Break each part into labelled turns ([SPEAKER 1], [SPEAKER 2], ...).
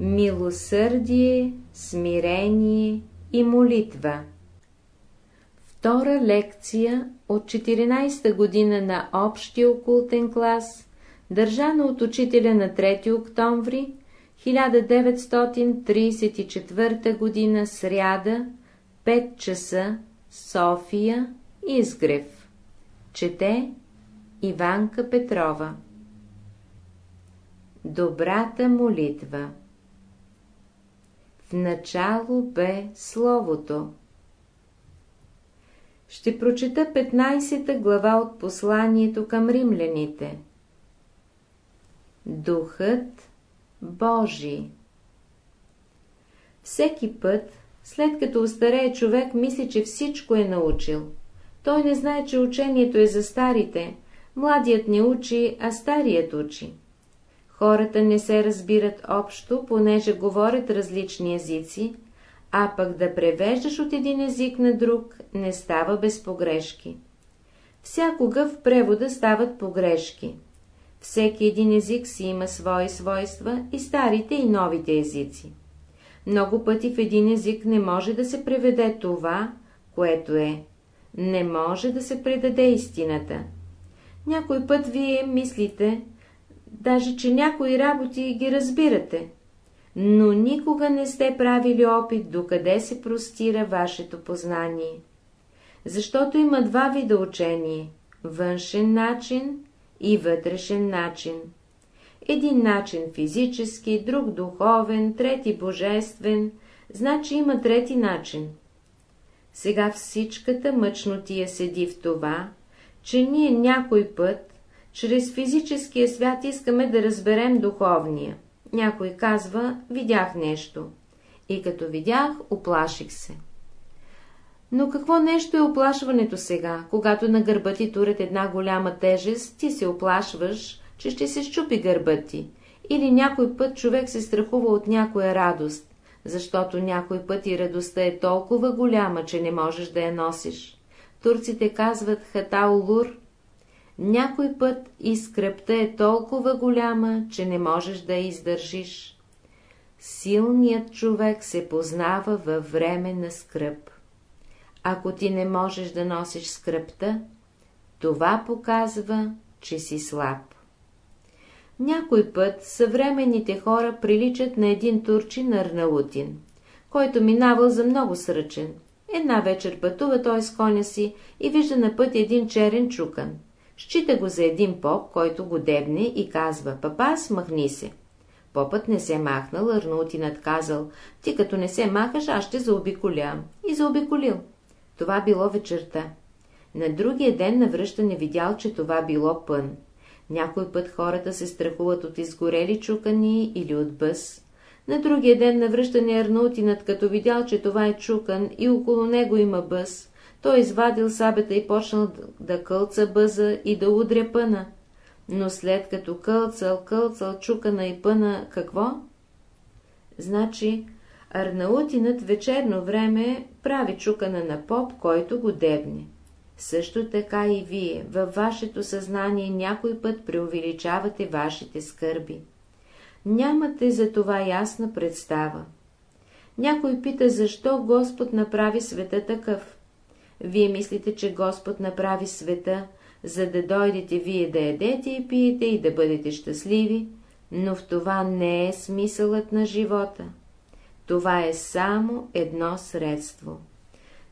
[SPEAKER 1] Милосърдие, смирение и молитва. Втора лекция от 14-та година на общия окултен клас, държана от учителя на 3 октомври 1934 година, сряда, 5 часа, София, Изгрев. Чете Иванка Петрова. Добрата молитва начало бе Словото Ще прочета 15 глава от посланието към римляните. Духът Божий Всеки път, след като устарее човек, мисли, че всичко е научил. Той не знае, че учението е за старите. Младият не учи, а старият учи. Хората не се разбират общо, понеже говорят различни езици, а пък да превеждаш от един език на друг не става без погрешки. Всякога в превода стават погрешки. Всеки един език си има свои свойства, и старите, и новите езици. Много пъти в един език не може да се преведе това, което е. Не може да се предаде истината. Някой път вие мислите, даже че някои работи ги разбирате, но никога не сте правили опит докъде се простира вашето познание. Защото има два вида учение – външен начин и вътрешен начин. Един начин физически, друг духовен, трети божествен, значи има трети начин. Сега всичката мъчнотия седи в това, че ние някой път, чрез физическия свят искаме да разберем духовния. Някой казва, видях нещо. И като видях, оплаших се. Но какво нещо е оплашването сега, когато на гърба ти турят една голяма тежест, ти се оплашваш, че ще се щупи гърбът ти, или някой път човек се страхува от някоя радост, защото някой път и радостта е толкова голяма, че не можеш да я носиш. Турците казват хатаулур. Някой път и скръпта е толкова голяма, че не можеш да я издържиш. Силният човек се познава във време на скръп. Ако ти не можеш да носиш скръпта, това показва, че си слаб. Някой път съвременните хора приличат на един турчин Арнаутин, който минавал за много сръчен. Една вечер пътува той с коня си и вижда на път един черен чукан. Счита го за един поп, който го дебне и казва «Папа, смахни се». Попът не се махнал, Арнаутинът казал «Ти като не се махаш, аз ще заобиколям». И заобиколил. Това било вечерта. На другия ден навръщане видял, че това било пън. Някой път хората се страхуват от изгорели чукани или от бъс. На другия ден навръщане Арнаутинът, като видял, че това е чукан и около него има бъс, той извадил сабета и почнал да кълца бъза и да удря пъна. Но след като кълцал, кълцал чукана и пъна, какво? Значи, Арнаутинът вечерно време прави чукана на поп, който го дебне. Също така и вие, във вашето съзнание някой път преувеличавате вашите скърби. Нямате за това ясна представа. Някой пита, защо Господ направи света такъв. Вие мислите, че Господ направи света, за да дойдете вие да ядете и пиете и да бъдете щастливи, но в това не е смисълът на живота. Това е само едно средство.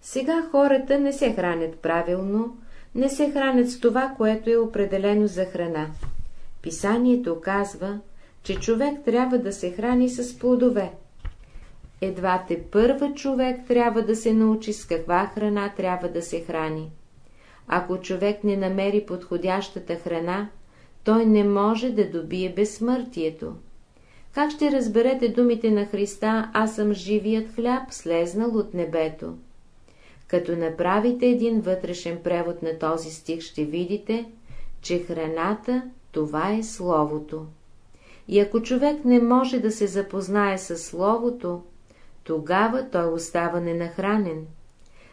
[SPEAKER 1] Сега хората не се хранят правилно, не се хранят с това, което е определено за храна. Писанието казва, че човек трябва да се храни с плодове. Едва те първа човек трябва да се научи с каква храна трябва да се храни. Ако човек не намери подходящата храна, той не може да добие безсмъртието. Как ще разберете думите на Христа, аз съм живият хляб, слезнал от небето? Като направите един вътрешен превод на този стих, ще видите, че храната това е Словото. И ако човек не може да се запознае с Словото, тогава той остава ненахранен.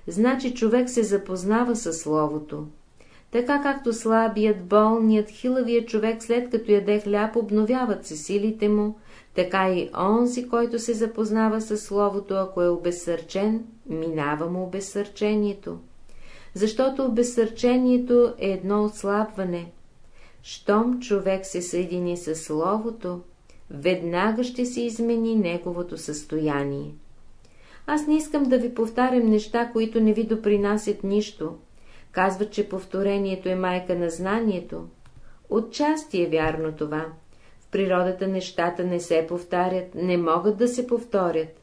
[SPEAKER 1] Значи човек се запознава с Словото. Така както слабият, болният, хилавият човек след като яде хляб обновяват се силите му, така и онзи, който се запознава с Словото, ако е обезсърчен, минава му обезсърчението. Защото обезсърчението е едно отслабване. Щом човек се съедини с Словото, веднага ще се измени неговото състояние. Аз не искам да ви повтарям неща, които не ви допринасят нищо. Казват, че повторението е майка на знанието. Отчасти е вярно това. В природата нещата не се повтарят, не могат да се повторят.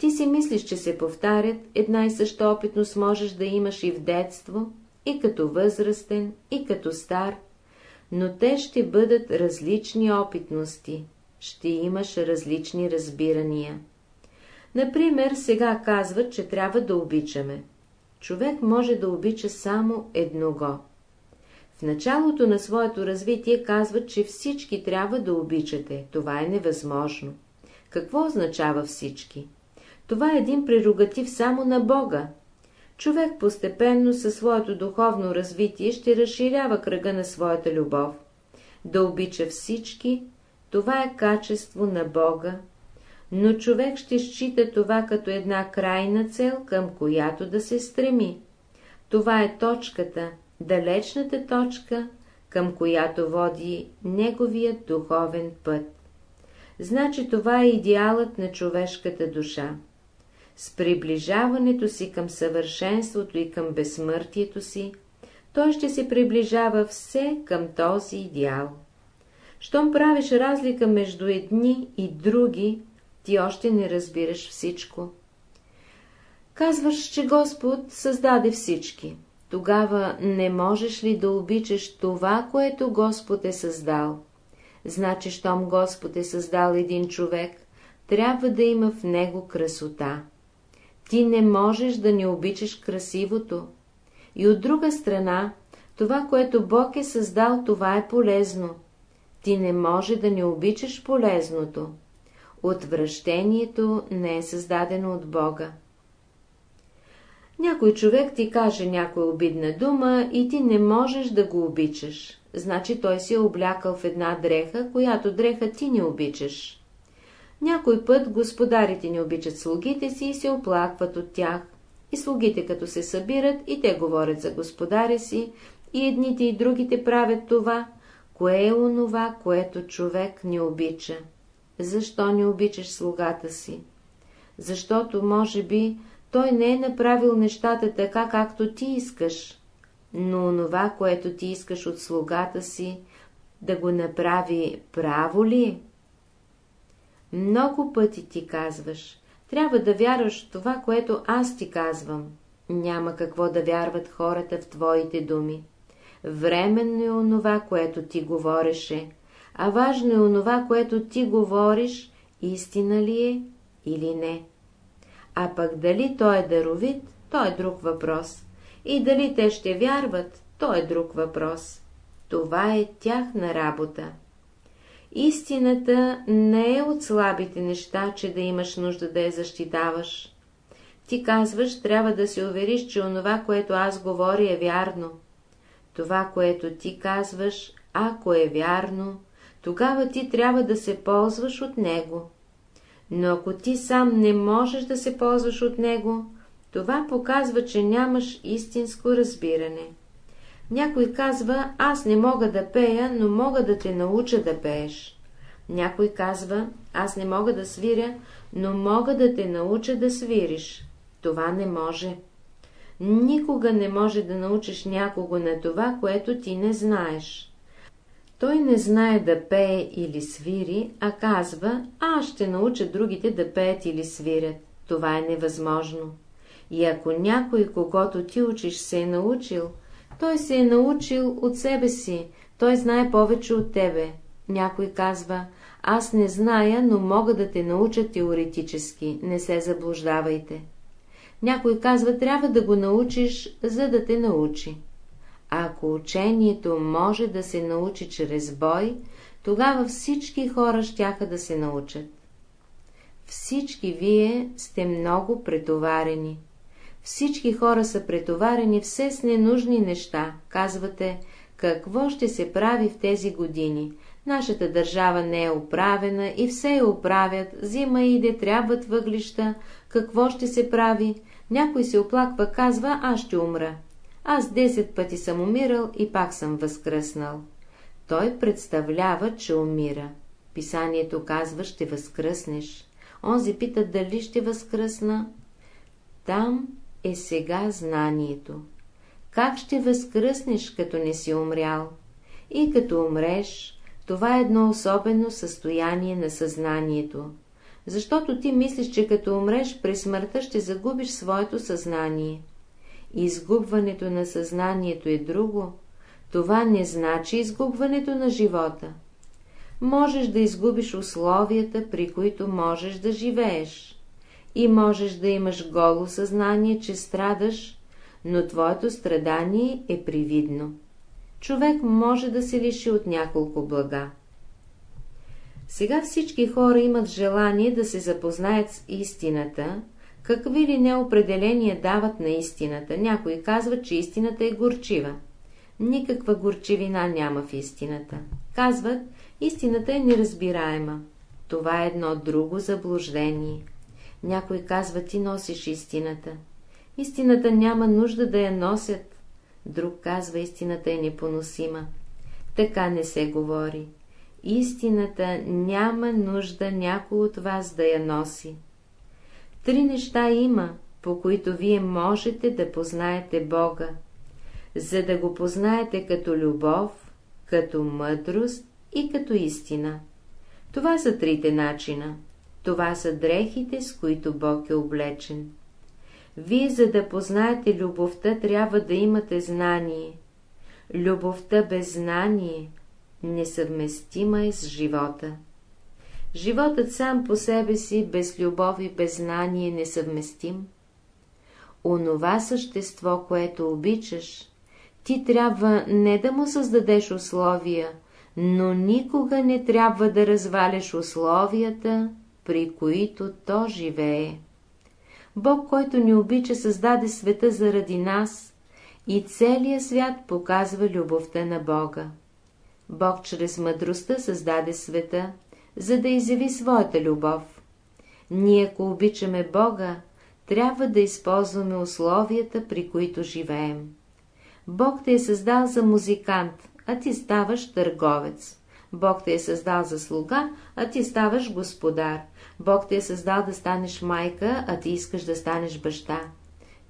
[SPEAKER 1] Ти си мислиш, че се повтарят, една и съща опитност можеш да имаш и в детство, и като възрастен, и като стар, но те ще бъдат различни опитности, ще имаш различни разбирания. Например, сега казват, че трябва да обичаме. Човек може да обича само едного. В началото на своето развитие казват, че всички трябва да обичате. Това е невъзможно. Какво означава всички? Това е един прерогатив само на Бога. Човек постепенно със своето духовно развитие ще разширява кръга на своята любов. Да обича всички, това е качество на Бога, но човек ще счита това като една крайна цел, към която да се стреми. Това е точката, далечната точка, към която води неговият духовен път. Значи това е идеалът на човешката душа. С приближаването си към съвършенството и към безсмъртието си, той ще се приближава все към този идеал. Щом правиш разлика между едни и други, ти още не разбираш всичко. Казваш, че Господ създаде всички. Тогава не можеш ли да обичаш това, което Господ е създал? Значи, щом Господ е създал един човек, трябва да има в него красота. Ти не можеш да не обичаш красивото. И от друга страна, това, което Бог е създал, това е полезно. Ти не може да не обичаш полезното. Отвращението не е създадено от Бога. Някой човек ти каже някоя обидна дума и ти не можеш да го обичаш. Значи той си е облякал в една дреха, която дреха ти не обичаш. Някой път господарите не обичат слугите си и се оплакват от тях. И слугите като се събират и те говорят за господаря си, и едните и другите правят това, кое е онова, което човек не обича. Защо не обичаш слугата си? Защото, може би, той не е направил нещата така, както ти искаш, но онова, което ти искаш от слугата си, да го направи право ли? Много пъти ти казваш, трябва да вярваш в това, което аз ти казвам. Няма какво да вярват хората в твоите думи. Временно е онова, което ти говореше, а важно е онова, което ти говориш, истина ли е или не. А пък дали той е даровит, то е друг въпрос. И дали те ще вярват, то е друг въпрос. Това е тяхна работа. Истината не е от слабите неща, че да имаш нужда да я защитаваш. Ти казваш, трябва да се увериш, че онова, което аз говоря, е вярно. Това, което ти казваш, ако е вярно, тогава ти трябва да се ползваш от него. Но ако ти сам не можеш да се ползваш от него, това показва, че нямаш истинско разбиране. Някой казва, аз не мога да пея, но мога да те науча да пееш. Някой казва, аз не мога да свиря, но мога да те науча да свириш. Това не може. Никога не може да научиш някого на това, което ти не знаеш. Той не знае да пее или свири, а казва, аз ще науча другите да пеят или свирят. Това е невъзможно. И ако някой, когато ти учиш, се е научил, той се е научил от себе си, той знае повече от тебе. Някой казва, аз не зная, но мога да те науча теоретически, не се заблуждавайте. Някой казва, трябва да го научиш, за да те научи. Ако учението може да се научи чрез бой, тогава всички хора щяха да се научат. Всички вие сте много претоварени. Всички хора са претоварени все с ненужни неща. Казвате, какво ще се прави в тези години? Нашата държава не е оправена и все я оправят, зима иде, трябват въглища, какво ще се прави? Някой се оплаква, казва, аз ще умра. Аз 10 пъти съм умирал и пак съм възкръснал. Той представлява, че умира. Писанието казва, ще възкръснеш. Онзи пита, дали ще възкръсна. Там е сега знанието. Как ще възкръснеш, като не си умрял? И като умреш, това е едно особено състояние на съзнанието. Защото ти мислиш, че като умреш при смъртта ще загубиш своето съзнание. Изгубването на съзнанието е друго. Това не значи изгубването на живота. Можеш да изгубиш условията, при които можеш да живееш. И можеш да имаш голо съзнание, че страдаш, но твоето страдание е привидно. Човек може да се лиши от няколко блага. Сега всички хора имат желание да се запознаят с истината, какви ли неопределения дават на истината. Някои казват, че истината е горчива. Никаква горчивина няма в истината. Казват, истината е неразбираема. Това е едно друго заблуждение. Някой казва, ти носиш истината. Истината няма нужда да я носят. Друг казва, истината е непоносима. Така не се говори. Истината няма нужда някой от вас да я носи. Три неща има, по които вие можете да познаете Бога, за да го познаете като любов, като мъдрост и като истина. Това са трите начина. Това са дрехите, с които Бог е облечен. Вие, за да познаете любовта, трябва да имате знание. Любовта без знание несъвместима е с живота. Животът сам по себе си, без любов и без знание, несъвместим. Онова същество, което обичаш, ти трябва не да му създадеш условия, но никога не трябва да разваляш условията, при които то живее. Бог, който ни обича, създаде света заради нас и целият свят показва любовта на Бога. Бог чрез мъдростта създаде света, за да изяви своята любов. Ние, ако обичаме Бога, трябва да използваме условията, при които живеем. Бог те е създал за музикант, а ти ставаш търговец. Бог те е създал за слуга, а ти ставаш господар. Бог те е създал да станеш майка, а ти искаш да станеш баща.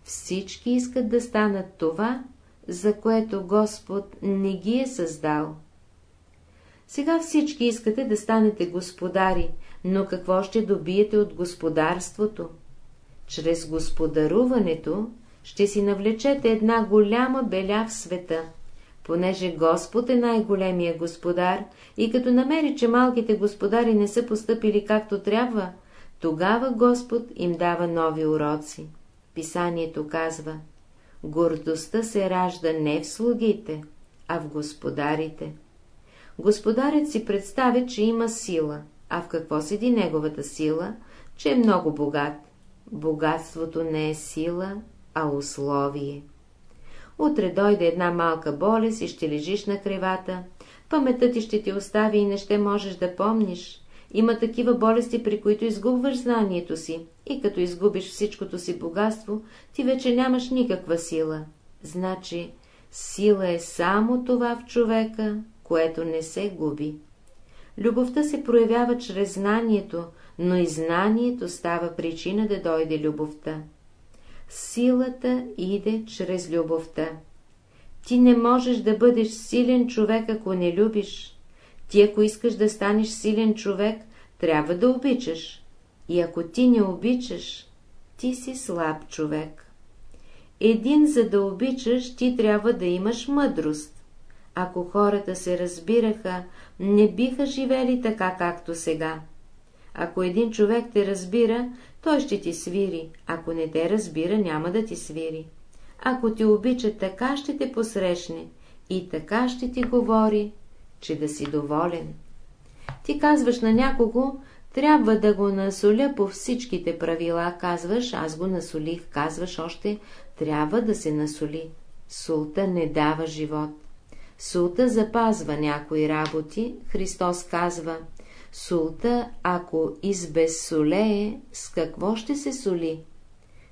[SPEAKER 1] Всички искат да станат това, за което Господ не ги е създал. Сега всички искате да станете господари, но какво ще добиете от господарството? Чрез господаруването ще си навлечете една голяма беля в света, понеже Господ е най-големия господар и като намери, че малките господари не са поступили както трябва, тогава Господ им дава нови уроци. Писанието казва, гордостта се ражда не в слугите, а в господарите. Господарят си представя, че има сила, а в какво седи неговата сила, че е много богат. Богатството не е сила, а условие. Утре дойде една малка болест и ще лежиш на кревата, паметта ти ще ти остави и не ще можеш да помниш. Има такива болести, при които изгубваш знанието си, и като изгубиш всичкото си богатство, ти вече нямаш никаква сила. Значи, сила е само това в човека, което не се губи. Любовта се проявява чрез знанието, но и знанието става причина да дойде любовта. Силата иде чрез любовта. Ти не можеш да бъдеш силен човек, ако не любиш. Ти, ако искаш да станеш силен човек, трябва да обичаш. И ако ти не обичаш, ти си слаб човек. Един, за да обичаш, ти трябва да имаш мъдрост. Ако хората се разбираха, не биха живели така, както сега. Ако един човек те разбира, той ще ти свири, ако не те разбира, няма да ти свири. Ако ти обича, така ще те посрещне и така ще ти говори, че да си доволен. Ти казваш на някого, Трябва да го насоля по всичките правила, казваш, аз го насолих, казваш още, трябва да се насоли. Султа не дава живот. Султа запазва някои работи, Христос казва, султа, ако избезсолее, с какво ще се соли?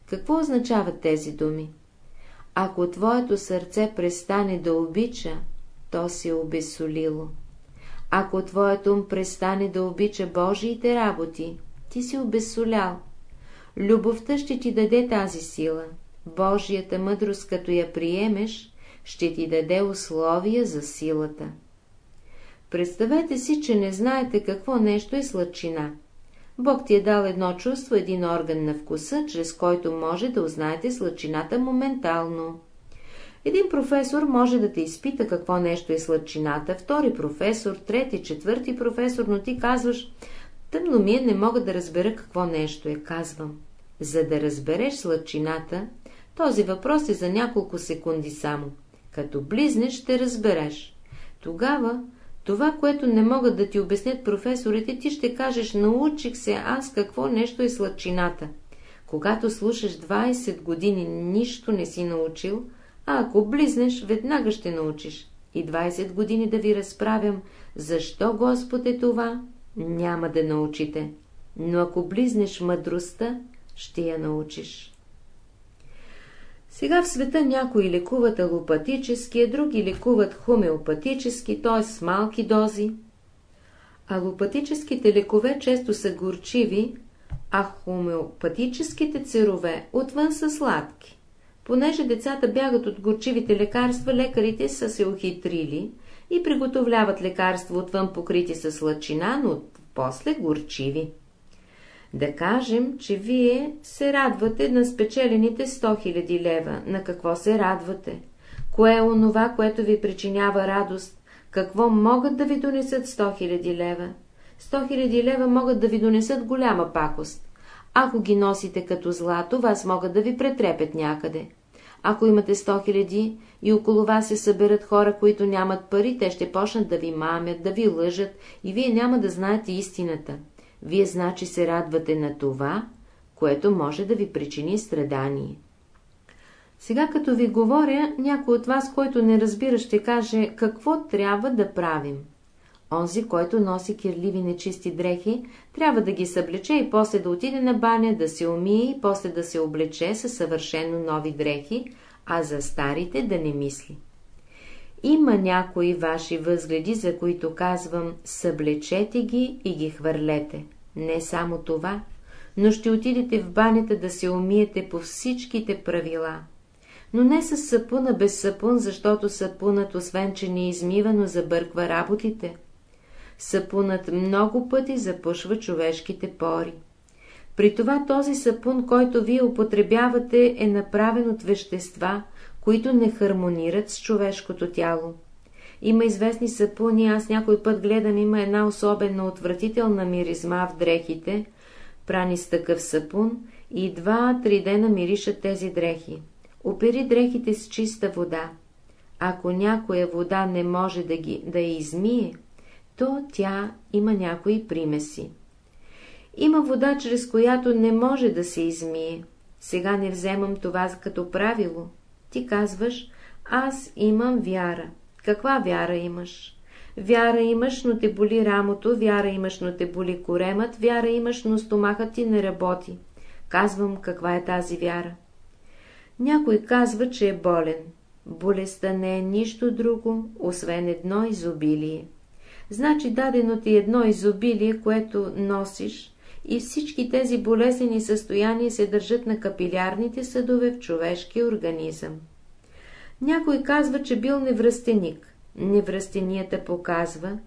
[SPEAKER 1] Какво означават тези думи? Ако твоето сърце престане да обича, то се обесолило. Ако твоето ум престане да обича Божиите работи, ти си обесолял. Любовта ще ти даде тази сила. Божията мъдрост, като я приемеш, ще ти даде условия за силата. Представете си, че не знаете какво нещо е сладчина. Бог ти е дал едно чувство, един орган на вкуса, чрез който може да узнаете сладчината моментално. Един професор може да те изпита какво нещо е сладчината, втори професор, трети, четвърти професор, но ти казваш, тъмно ми е, не мога да разбера какво нещо е, казвам. За да разбереш сладчината, този въпрос е за няколко секунди само. Като близнеш, ще разбереш. Тогава, това, което не могат да ти обяснят професорите, ти ще кажеш, научих се аз какво нещо е сладчината. Когато слушаш 20 години, нищо не си научил, а ако близнеш, веднага ще научиш. И 20 години да ви разправям, защо Господ е това, няма да научите. Но ако близнеш мъдростта, ще я научиш. Сега в света някои лекуват алопатически, а други лекуват хомеопатически, т.е. с малки дози. Алопатическите лекове често са горчиви, а хомеопатическите церове отвън са сладки. Понеже децата бягат от горчивите лекарства, лекарите са се охитрили и приготовляват лекарства отвън покрити с лъчина, но после горчиви. Да кажем, че вие се радвате на спечелените 100 000 лева. На какво се радвате? Кое е онова, което ви причинява радост? Какво могат да ви донесат 100 000 лева? 100 000 лева могат да ви донесат голяма пакост. Ако ги носите като злато, вас могат да ви претрепят някъде. Ако имате 100 000 и около вас се съберат хора, които нямат пари, те ще почнат да ви мамят, да ви лъжат и вие няма да знаете истината. Вие значи се радвате на това, което може да ви причини страдание. Сега като ви говоря, някой от вас, който не разбира, ще каже какво трябва да правим. Онзи, който носи кирливи нечисти дрехи, трябва да ги съблече и после да отиде на баня, да се умие и после да се облече със съвършено нови дрехи, а за старите да не мисли. Има някои ваши възгледи, за които казвам, съблечете ги и ги хвърлете. Не само това, но ще отидете в банята да се умиете по всичките правила. Но не с сапуна без сапун, защото сапунът, освен че не измивано, забърква работите. Сапунът много пъти запушва човешките пори. При това този сапун, който вие употребявате, е направен от вещества, които не хармонират с човешкото тяло. Има известни сапуни, аз някой път гледам, има една особена отвратителна миризма в дрехите, прани с такъв сапун и два-три дена миришат тези дрехи. Опери дрехите с чиста вода. Ако някоя вода не може да, ги, да я измие, то тя има някои примеси. Има вода, чрез която не може да се измие. Сега не вземам това като правило. Ти казваш, аз имам вяра. Каква вяра имаш? Вяра имаш, но те боли рамото, вяра имаш, но те боли коремът, вяра имаш, но стомахът ти не работи. Казвам, каква е тази вяра. Някой казва, че е болен. Болестта не е нищо друго, освен едно изобилие. Значи дадено ти едно изобилие, което носиш, и всички тези болезнени състояния се държат на капилярните съдове в човешкия организъм. Някой казва, че бил невръстеник. Невръстенията показва,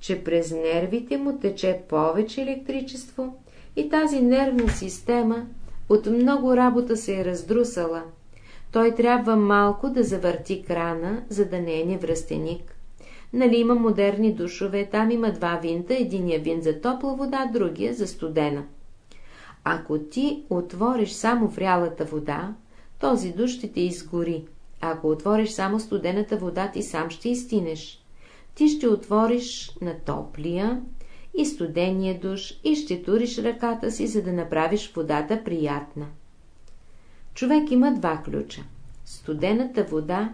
[SPEAKER 1] че през нервите му тече повече електричество и тази нервна система от много работа се е раздрусала. Той трябва малко да завърти крана, за да не е невръстеник. Нали има модерни душове, там има два винта, единия винт за топла вода, другия за студена. Ако ти отвориш само врялата вода, този душ ще те изгори. Ако отвориш само студената вода, ти сам ще изтинеш. Ти ще отвориш на топлия и студения душ, и ще туриш ръката си, за да направиш водата приятна. Човек има два ключа. Студената вода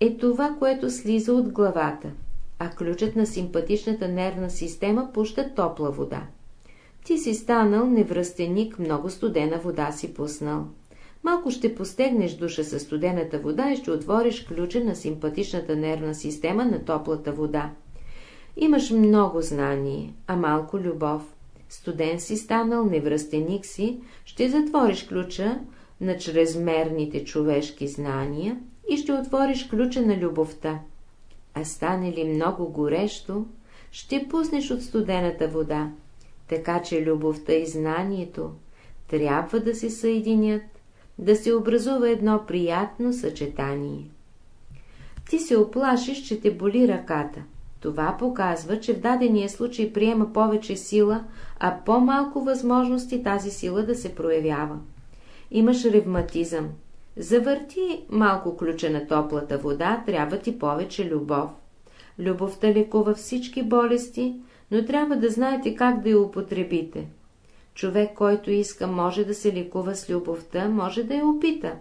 [SPEAKER 1] е това, което слиза от главата, а ключът на симпатичната нервна система пуща топла вода. Ти си станал невръстеник, много студена вода си пуснал. Малко ще постегнеш душа със студената вода и ще отвориш ключа на симпатичната нервна система на топлата вода. Имаш много знание, а малко любов. Студен си станал, невръстеник си, ще затвориш ключа на чрезмерните човешки знания и ще отвориш ключа на любовта. А стане ли много горещо, ще пуснеш от студената вода, така че любовта и знанието трябва да се съединят, да се образува едно приятно съчетание. Ти се оплашиш, че те боли ръката. Това показва, че в дадения случай приема повече сила, а по-малко възможности тази сила да се проявява. Имаш ревматизъм. Завърти малко ключа на топлата вода, трябва ти повече любов. Любовта лекува всички болести, но трябва да знаете как да я употребите. Човек, който иска, може да се лекува с любовта, може да я опита.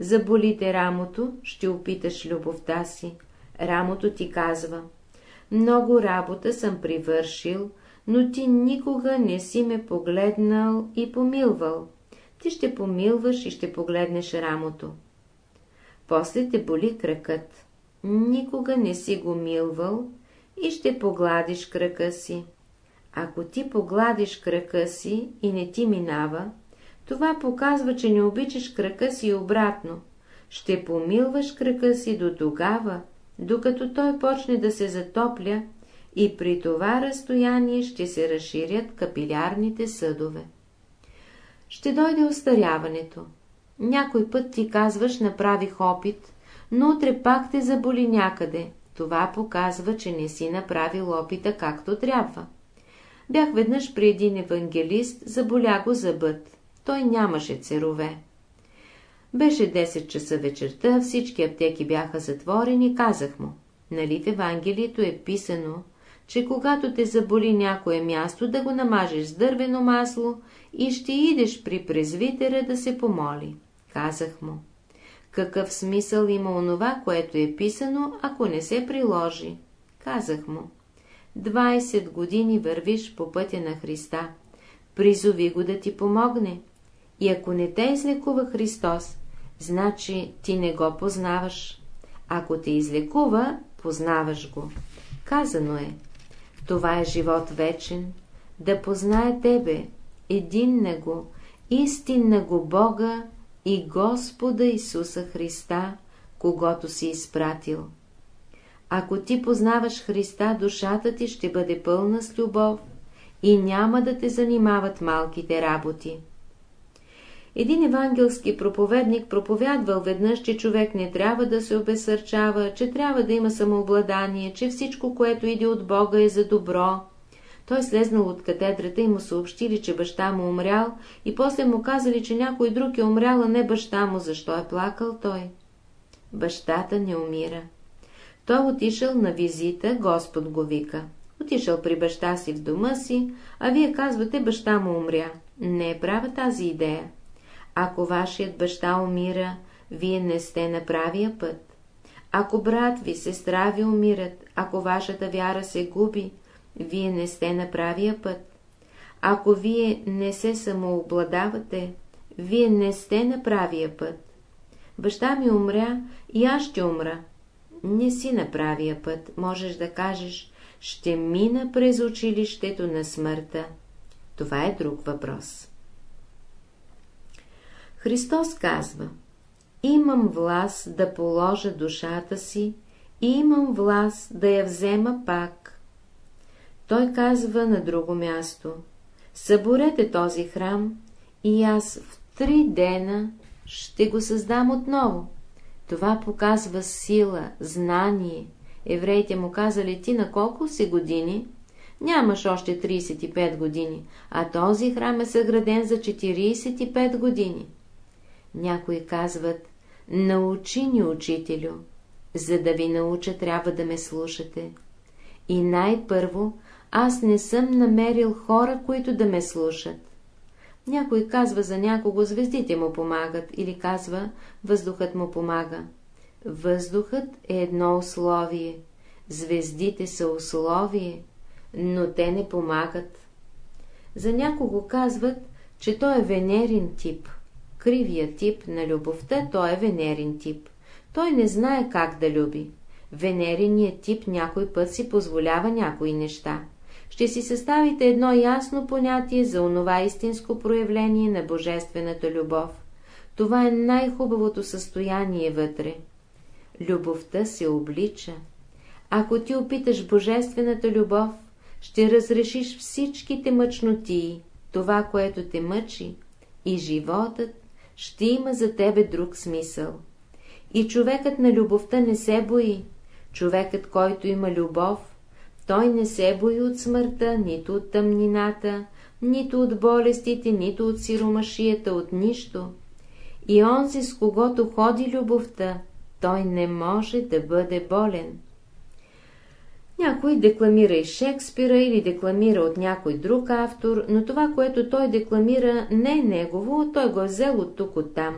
[SPEAKER 1] Заболите рамото, ще опиташ любовта си. Рамото ти казва, много работа съм привършил, но ти никога не си ме погледнал и помилвал. Ти ще помилваш и ще погледнеш рамото. После те боли кръкът. Никога не си го милвал и ще погладиш кръка си. Ако ти погладиш кръка си и не ти минава, това показва, че не обичаш кръка си обратно. Ще помилваш кръка си до тогава, докато той почне да се затопля и при това разстояние ще се разширят капилярните съдове. Ще дойде остаряването. Някой път ти казваш, направих опит, но утре пак те заболи някъде. Това показва, че не си направил опита както трябва. Бях веднъж при един евангелист, заболя го зъбът. Той нямаше церове. Беше 10 часа вечерта, всички аптеки бяха затворени, казах му. Нали в Евангелието е писано, че когато те заболи някое място, да го намажеш с дървено масло и ще идеш при презвитера да се помоли. Казах му. Какъв смисъл има онова, което е писано, ако не се приложи? Казах му. 20 години вървиш по пътя на Христа. Призови го да ти помогне. И ако не те излекува Христос, значи ти не го познаваш. Ако те излекува, познаваш го. Казано е. Това е живот вечен, да познае Тебе, един на го, истинна го Бога и Господа Исуса Христа, когато си изпратил. Ако ти познаваш Христа, душата ти ще бъде пълна с любов и няма да те занимават малките работи. Един евангелски проповедник проповядвал веднъж, че човек не трябва да се обесърчава, че трябва да има самообладание, че всичко, което иде от Бога е за добро. Той слезнал от катедрата и му съобщили, че баща му умрял и после му казали, че някой друг е умрял, а не баща му. Защо е плакал той? Бащата не умира. Той отишъл на визита, Господ го вика. Отишъл при баща си в дома си, а вие казвате, баща му умря. Не е права тази идея. Ако вашият баща умира, вие не сте на правия път. Ако брат ви, сестра ви умират, ако вашата вяра се губи, вие не сте на правия път. Ако вие не се самообладавате, вие не сте на правия път. Баща ми умря и аз ще умра. Не си на правия път, можеш да кажеш, ще мина през училището на смъртта. Това е друг въпрос. Христос казва, имам власт да положа душата си и имам власт да я взема пак. Той казва на друго място, съборете този храм и аз в три дена ще го създам отново. Това показва сила, знание. Евреите му казали, ти на колко си години? Нямаш още 35 години, а този храм е съграден за 45 години. Някои казват, научи ни, учителю, за да ви науча трябва да ме слушате. И най-първо аз не съм намерил хора, които да ме слушат. Някой казва за някого, звездите му помагат, или казва, въздухът му помага. Въздухът е едно условие, звездите са условие, но те не помагат. За някого казват, че той е венерин тип. Кривия тип на любовта, той е венерин тип. Той не знае как да люби. Венериният тип някой път си позволява някои неща. Ще си съставите едно ясно понятие за онова истинско проявление на божествената любов. Това е най-хубавото състояние вътре. Любовта се облича. Ако ти опиташ божествената любов, ще разрешиш всичките мъчнотии, това, което те мъчи, и животът ще има за тебе друг смисъл. И човекът на любовта не се бои. Човекът, който има любов, той не се бои от смъртта, нито от тъмнината, нито от болестите, нито от сиромашията, от нищо. И онзи, с когото ходи любовта, той не може да бъде болен. Някой декламира и Шекспира или декламира от някой друг автор, но това, което той декламира, не е негово, той го е взел от тук от там.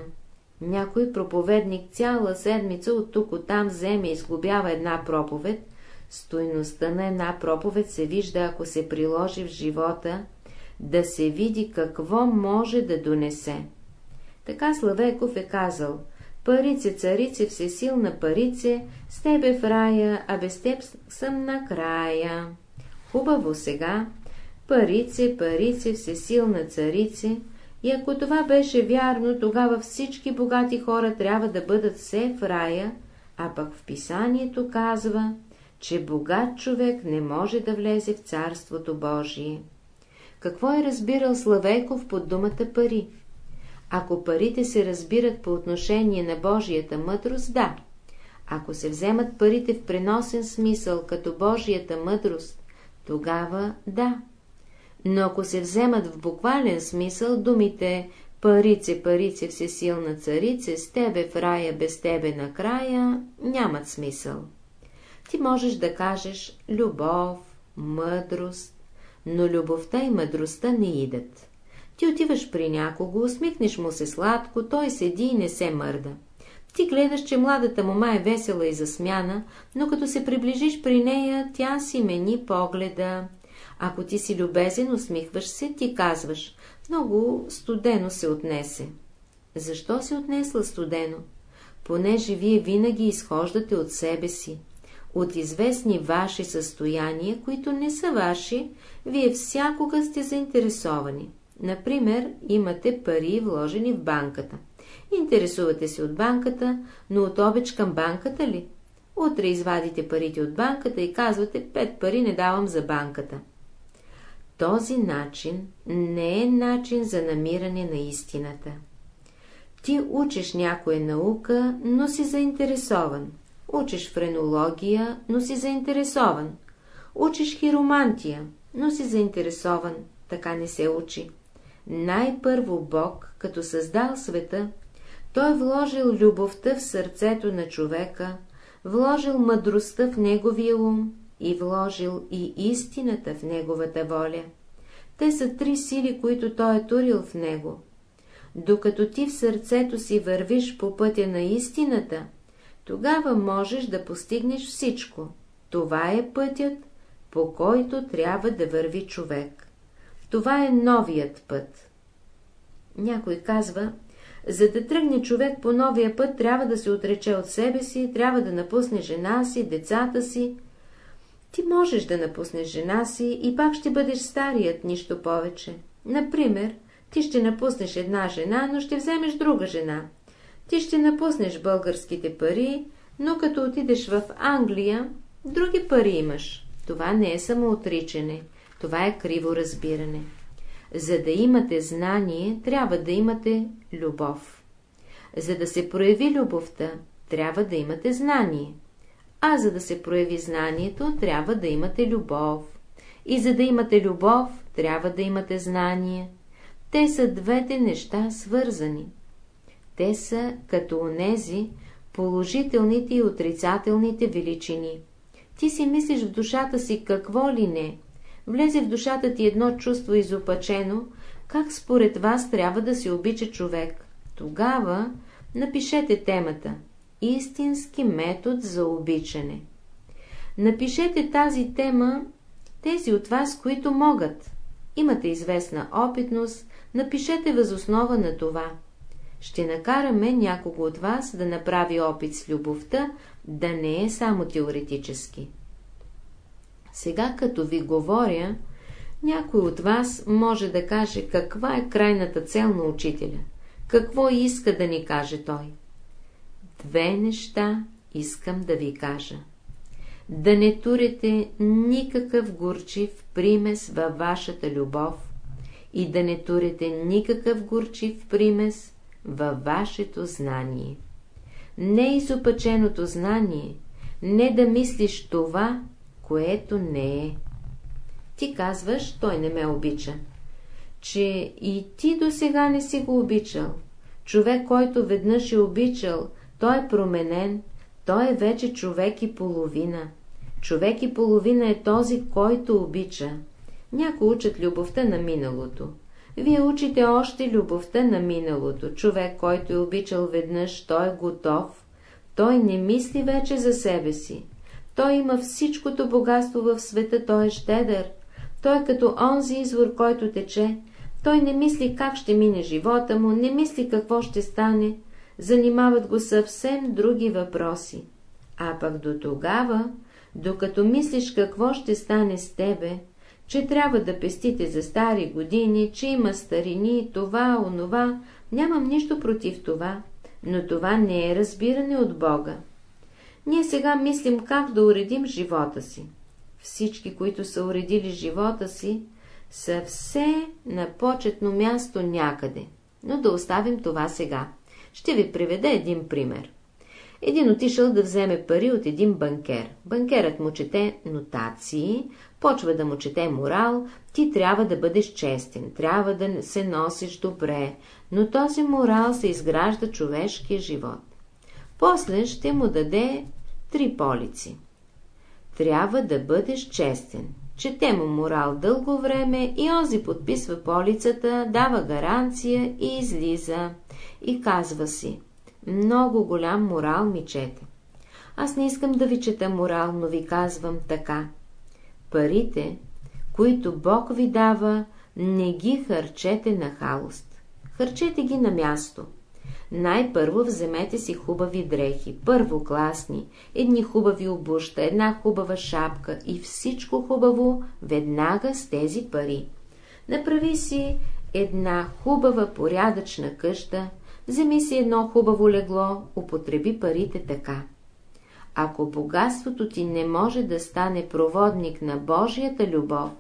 [SPEAKER 1] Някой проповедник цяла седмица от тук от там вземе и изглобява една проповед. Стойността на една проповед се вижда, ако се приложи в живота, да се види какво може да донесе. Така Славеков е казал – Парице, царице, всесилна парице, с тебе в рая, а без теб съм на края. Хубаво сега. Парице, парице, всесилна царице. И ако това беше вярно, тогава всички богати хора трябва да бъдат все в рая, а пък в писанието казва, че богат човек не може да влезе в Царството Божие. Какво е разбирал Славейков под думата пари? Ако парите се разбират по отношение на Божията мъдрост, да. Ако се вземат парите в преносен смисъл като Божията мъдрост, тогава да. Но ако се вземат в буквален смисъл, думите парице, парице, всесилна царице, с тебе в рая, без тебе накрая, нямат смисъл. Ти можеш да кажеш любов, мъдрост, но любовта и мъдростта не идат. Ти отиваш при някого, усмихнеш му се сладко, той седи и не се мърда. Ти гледаш, че младата мома е весела и засмяна, но като се приближиш при нея, тя си мени погледа. Ако ти си любезен, усмихваш се, ти казваш, много студено се отнесе. Защо се отнесла студено? Понеже вие винаги изхождате от себе си. От известни ваши състояния, които не са ваши, вие всякога сте заинтересовани. Например, имате пари вложени в банката. Интересувате се от банката, но от обич към банката ли? Утре извадите парите от банката и казвате, пет пари не давам за банката. Този начин не е начин за намиране на истината. Ти учиш някоя наука, но си заинтересован. Учиш френология, но си заинтересован. Учиш хиромантия, но си заинтересован. Така не се учи. Най-първо Бог, като създал света, той вложил любовта в сърцето на човека, вложил мъдростта в неговия ум и вложил и истината в неговата воля. Те са три сили, които той е турил в него. Докато ти в сърцето си вървиш по пътя на истината, тогава можеш да постигнеш всичко. Това е пътят, по който трябва да върви човек. Това е новият път. Някой казва, за да тръгне човек по новия път, трябва да се отрече от себе си, трябва да напусне жена си, децата си. Ти можеш да напуснеш жена си и пак ще бъдеш старият, нищо повече. Например, ти ще напуснеш една жена, но ще вземеш друга жена. Ти ще напуснеш българските пари, но като отидеш в Англия, други пари имаш. Това не е самоотричане. Това е криво разбиране. За да имате знание, трябва да имате любов. За да се прояви любовта, трябва да имате знание. А за да се прояви знанието, трябва да имате любов. И за да имате любов, трябва да имате знание. Те са двете неща свързани. Те са като онези, положителните и отрицателните величини. Ти си мислиш в душата си какво ли не, влезе в душата ти едно чувство изопачено, как според вас трябва да се обича човек. Тогава напишете темата Истински метод за обичане. Напишете тази тема тези от вас, които могат. Имате известна опитност, напишете възоснова на това. Ще накараме някого от вас да направи опит с любовта, да не е само теоретически. Сега, като ви говоря, някой от вас може да каже каква е крайната цел на учителя, какво иска да ни каже той. Две неща искам да ви кажа. Да не турете никакъв горчив примес във вашата любов и да не турете никакъв горчив примес във вашето знание. Не изопаченото знание, не да мислиш това, което не е. Ти казваш, той не ме обича. Че и ти до сега не си го обичал. Човек, който веднъж е обичал, той е променен, той е вече човек и половина. Човек и половина е този, който обича. Някои учат любовта на миналото. Вие учите още любовта на миналото. Човек, който е обичал веднъж, той е готов. Той не мисли вече за себе си. Той има всичкото богатство в света, той е щедър. Той е като онзи извор, който тече. Той не мисли как ще мине живота му, не мисли какво ще стане. Занимават го съвсем други въпроси. А пък до тогава, докато мислиш какво ще стане с тебе, че трябва да пестите за стари години, че има старини, това, онова, нямам нищо против това, но това не е разбиране от Бога. Ние сега мислим как да уредим живота си. Всички, които са уредили живота си, са все на почетно място някъде. Но да оставим това сега. Ще ви приведа един пример. Един отишъл да вземе пари от един банкер. Банкерът му чете нотации, почва да му чете морал, ти трябва да бъдеш честен, трябва да се носиш добре, но този морал се изгражда човешкия живот. После ще му даде три полици. Трябва да бъдеш честен. Чете му морал дълго време и онзи подписва полицата, дава гаранция и излиза. И казва си, много голям морал ми чете. Аз не искам да ви чета морал, но ви казвам така. Парите, които Бог ви дава, не ги харчете на халост. Харчете ги на място. Най-първо вземете си хубави дрехи, първокласни, едни хубави обуща, една хубава шапка и всичко хубаво веднага с тези пари. Направи си една хубава порядъчна къща, вземи си едно хубаво легло, употреби парите така. Ако богатството ти не може да стане проводник на Божията любов,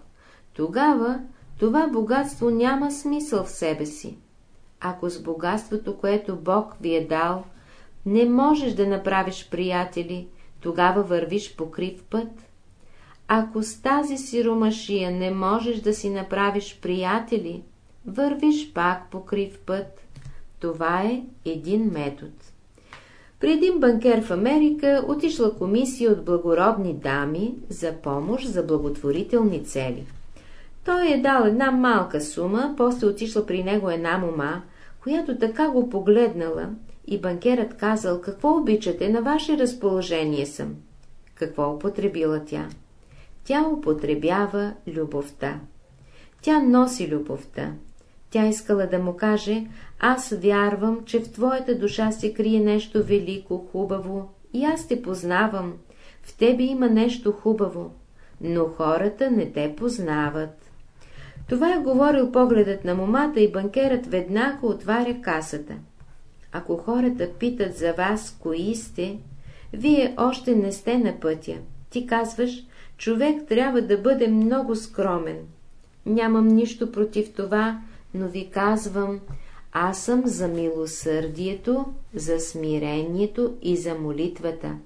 [SPEAKER 1] тогава това богатство няма смисъл в себе си. Ако с богатството, което Бог ви е дал, не можеш да направиш приятели, тогава вървиш по крив път. Ако с тази сиромашия не можеш да си направиш приятели, вървиш пак по крив път. Това е един метод. При един банкер в Америка отишла комисия от благородни дами за помощ за благотворителни цели. Той е дал една малка сума, после отишла при него една мома, която така го погледнала и банкерът казал, какво обичате, на ваше разположение съм. Какво употребила тя? Тя употребява любовта. Тя носи любовта. Тя искала да му каже, аз вярвам, че в твоята душа се крие нещо велико, хубаво, и аз те познавам. В тебе има нещо хубаво, но хората не те познават. Това е говорил погледът на момата и банкерът веднага отваря касата. Ако хората питат за вас, кои сте, вие още не сте на пътя. Ти казваш, човек трябва да бъде много скромен. Нямам нищо против това, но ви казвам, аз съм за милосърдието, за смирението и за молитвата.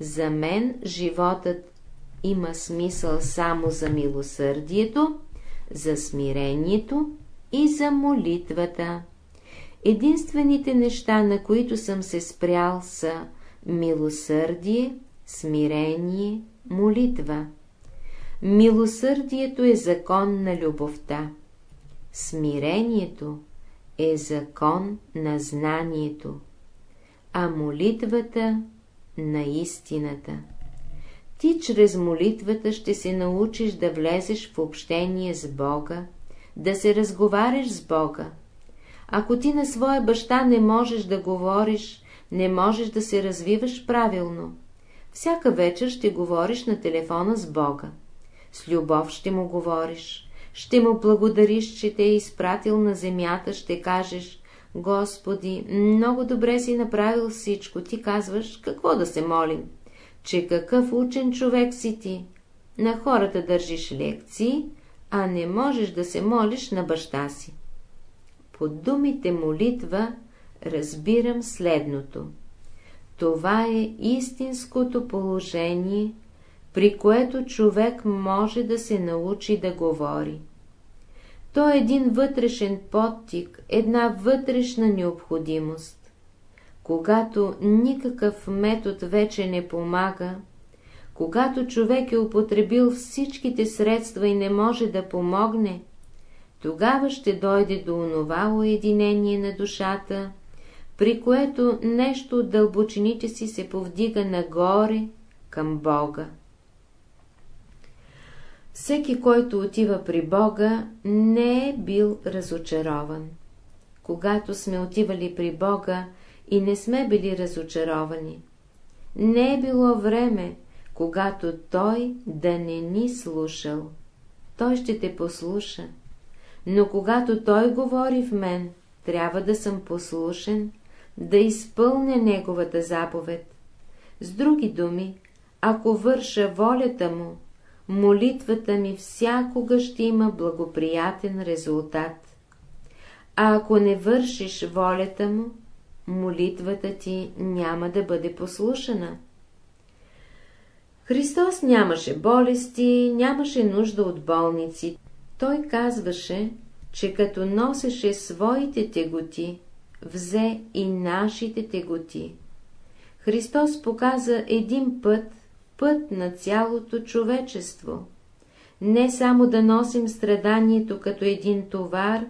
[SPEAKER 1] За мен животът има смисъл само за милосърдието, за смирението и за молитвата. Единствените неща, на които съм се спрял, са милосърдие, смирение, молитва. Милосърдието е закон на любовта. Смирението е закон на знанието, а молитвата на истината. Ти чрез молитвата ще се научиш да влезеш в общение с Бога, да се разговаряш с Бога. Ако ти на своя баща не можеш да говориш, не можеш да се развиваш правилно. Всяка вечер ще говориш на телефона с Бога. С любов ще му говориш. Ще му благодариш, че те е изпратил на земята, ще кажеш, Господи, много добре си направил всичко. Ти казваш, какво да се молим? Че какъв учен човек си ти. На хората държиш лекции, а не можеш да се молиш на баща си. Под думите молитва разбирам следното. Това е истинското положение, при което човек може да се научи да говори. То е един вътрешен подтик, една вътрешна необходимост. Когато никакъв метод вече не помага, когато човек е употребил всичките средства и не може да помогне, тогава ще дойде до онова уединение на душата, при което нещо от дълбочините си се повдига нагоре към Бога. Всеки, който отива при Бога, не е бил разочарован. Когато сме отивали при Бога и не сме били разочаровани, не е било време, когато Той да не ни слушал. Той ще те послуша, но когато Той говори в мен, трябва да съм послушен, да изпълня Неговата заповед. С други думи, ако върша волята Му, молитвата ми всякога ще има благоприятен резултат. А ако не вършиш волята Му, молитвата ти няма да бъде послушана. Христос нямаше болести, нямаше нужда от болници. Той казваше, че като носеше своите теготи, взе и нашите теготи. Христос показа един път, път на цялото човечество. Не само да носим страданието като един товар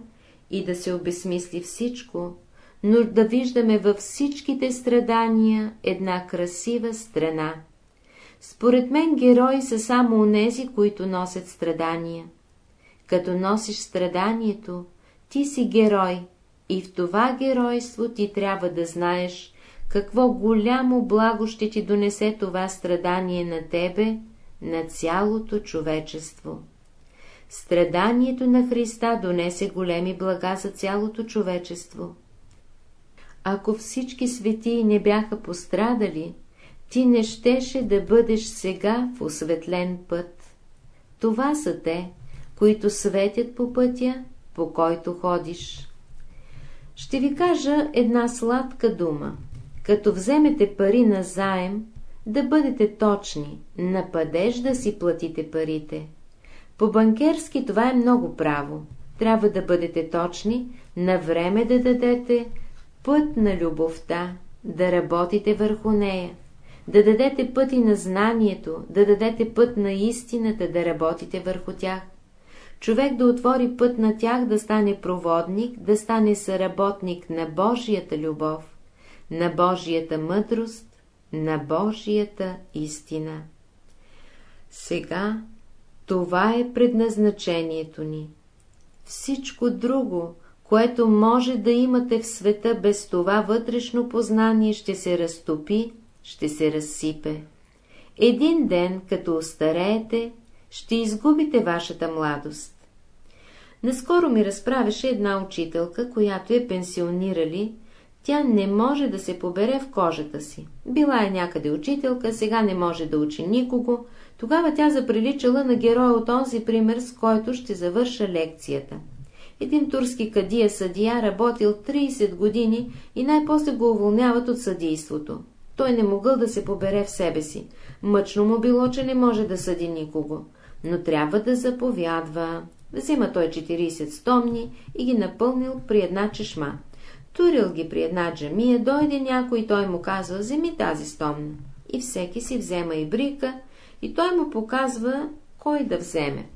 [SPEAKER 1] и да се обесмисли всичко, но да виждаме във всичките страдания една красива страна. Според мен герои са само онези, които носят страдания. Като носиш страданието, ти си герой, и в това геройство ти трябва да знаеш, какво голямо благо ще ти донесе това страдание на тебе, на цялото човечество. Страданието на Христа донесе големи блага за цялото човечество. Ако всички светии не бяха пострадали, ти не щеше да бъдеш сега в осветлен път. Това са те, които светят по пътя, по който ходиш. Ще ви кажа една сладка дума. Като вземете пари на заем, да бъдете точни, на падеж да си платите парите. По-банкерски това е много право. Трябва да бъдете точни, на време да дадете път на любовта, да работите върху нея, да дадете пъти на знанието, да дадете път на истината, да работите върху тях човек да отвори път на тях да стане проводник, да стане съработник на Божията любов, на Божията мъдрост, на Божията истина. Сега това е предназначението ни. Всичко друго, което може да имате в света без това вътрешно познание, ще се разтопи, ще се разсипе. Един ден, като остареете, ще изгубите вашата младост. Наскоро ми разправяше една учителка, която е пенсионирали, тя не може да се побере в кожата си. Била е някъде учителка, сега не може да учи никого, тогава тя заприличала на героя от онзи пример, с който ще завърша лекцията. Един турски кадия съдия работил 30 години и най-после го уволняват от съдийството. Той не могъл да се побере в себе си. Мъчно му било, че не може да съди никого но трябва да заповядва. Взима той 40 стомни и ги напълнил при една чешма. Турил ги при една джамия, дойде някой той му казва, вземи тази стомна. И всеки си взема и брика, и той му показва кой да вземе.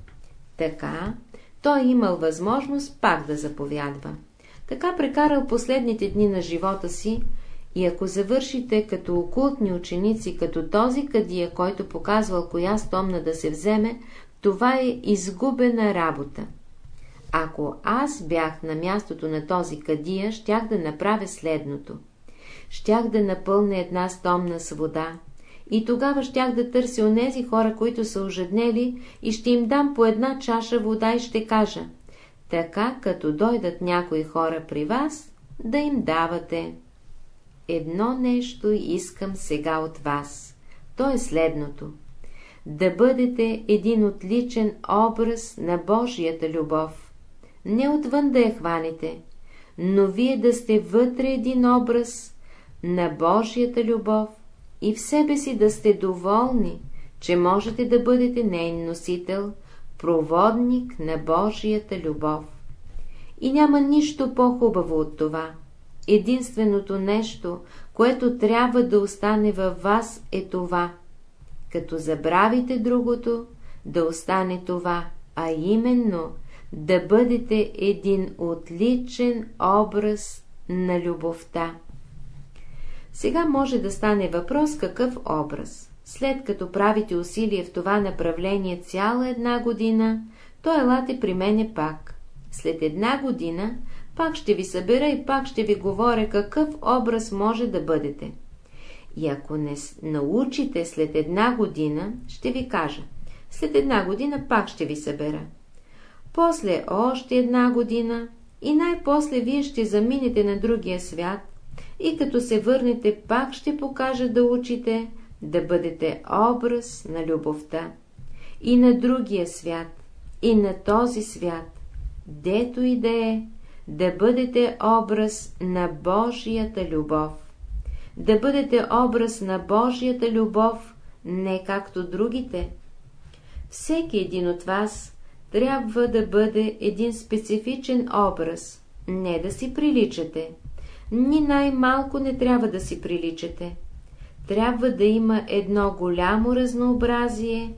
[SPEAKER 1] Така, той имал възможност пак да заповядва. Така прекарал последните дни на живота си и ако завършите като окултни ученици, като този кадия, който показвал коя стомна да се вземе, това е изгубена работа. Ако аз бях на мястото на този кадия, щях да направя следното. Щях да напълня една стомна с вода, и тогава щях да търся онези хора, които са ожеднели, и ще им дам по една чаша вода и ще кажа, така като дойдат някои хора при вас, да им давате. Едно нещо искам сега от вас. То е следното. Да бъдете един отличен образ на Божията любов. Не отвън да я хванете, но вие да сте вътре един образ на Божията любов и в себе си да сте доволни, че можете да бъдете нейн носител, проводник на Божията любов. И няма нищо по-хубаво от това. Единственото нещо, което трябва да остане във вас е това. Като забравите другото, да остане това, а именно да бъдете един отличен образ на любовта. Сега може да стане въпрос какъв образ. След като правите усилие в това направление цяла една година, то елате при мене пак. След една година пак ще ви събера и пак ще ви говоря какъв образ може да бъдете. И ако не научите след една година, ще ви кажа. След една година пак ще ви събера. После още една година и най-после вие ще заминете на другия свят и като се върнете, пак ще покажа да учите, да бъдете образ на любовта. И на другия свят, и на този свят, дето и да е, да бъдете образ на Божията любов. Да бъдете образ на Божията любов, не както другите. Всеки един от вас трябва да бъде един специфичен образ, не да си приличате ни най-малко не трябва да си приличате. Трябва да има едно голямо разнообразие,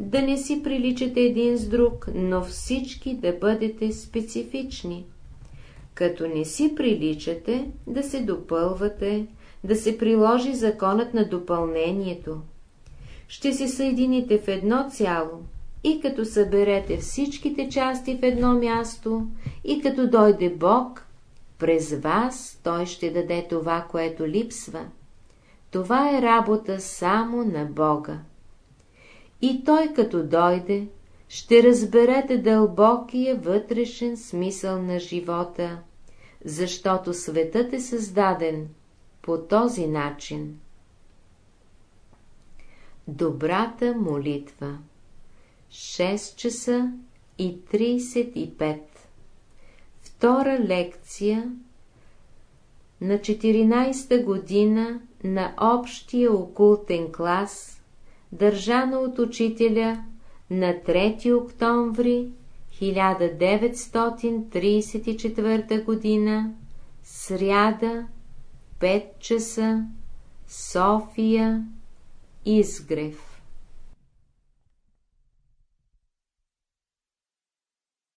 [SPEAKER 1] да не си приличате един с друг, но всички да бъдете специфични. Като не си приличате, да се допълвате, да се приложи законът на допълнението. Ще се съедините в едно цяло, и като съберете всичките части в едно място, и като дойде Бог, през вас той ще даде това, което липсва. Това е работа само на Бога. И той като дойде, ще разберете дълбокия вътрешен смисъл на живота, защото светът е създаден по този начин. Добрата молитва 6 часа и 35 Втора лекция на 14-та година на общия окултен клас, държана от учителя на 3 октомври 1934 година, сряда, 5 часа, София, Изгрев.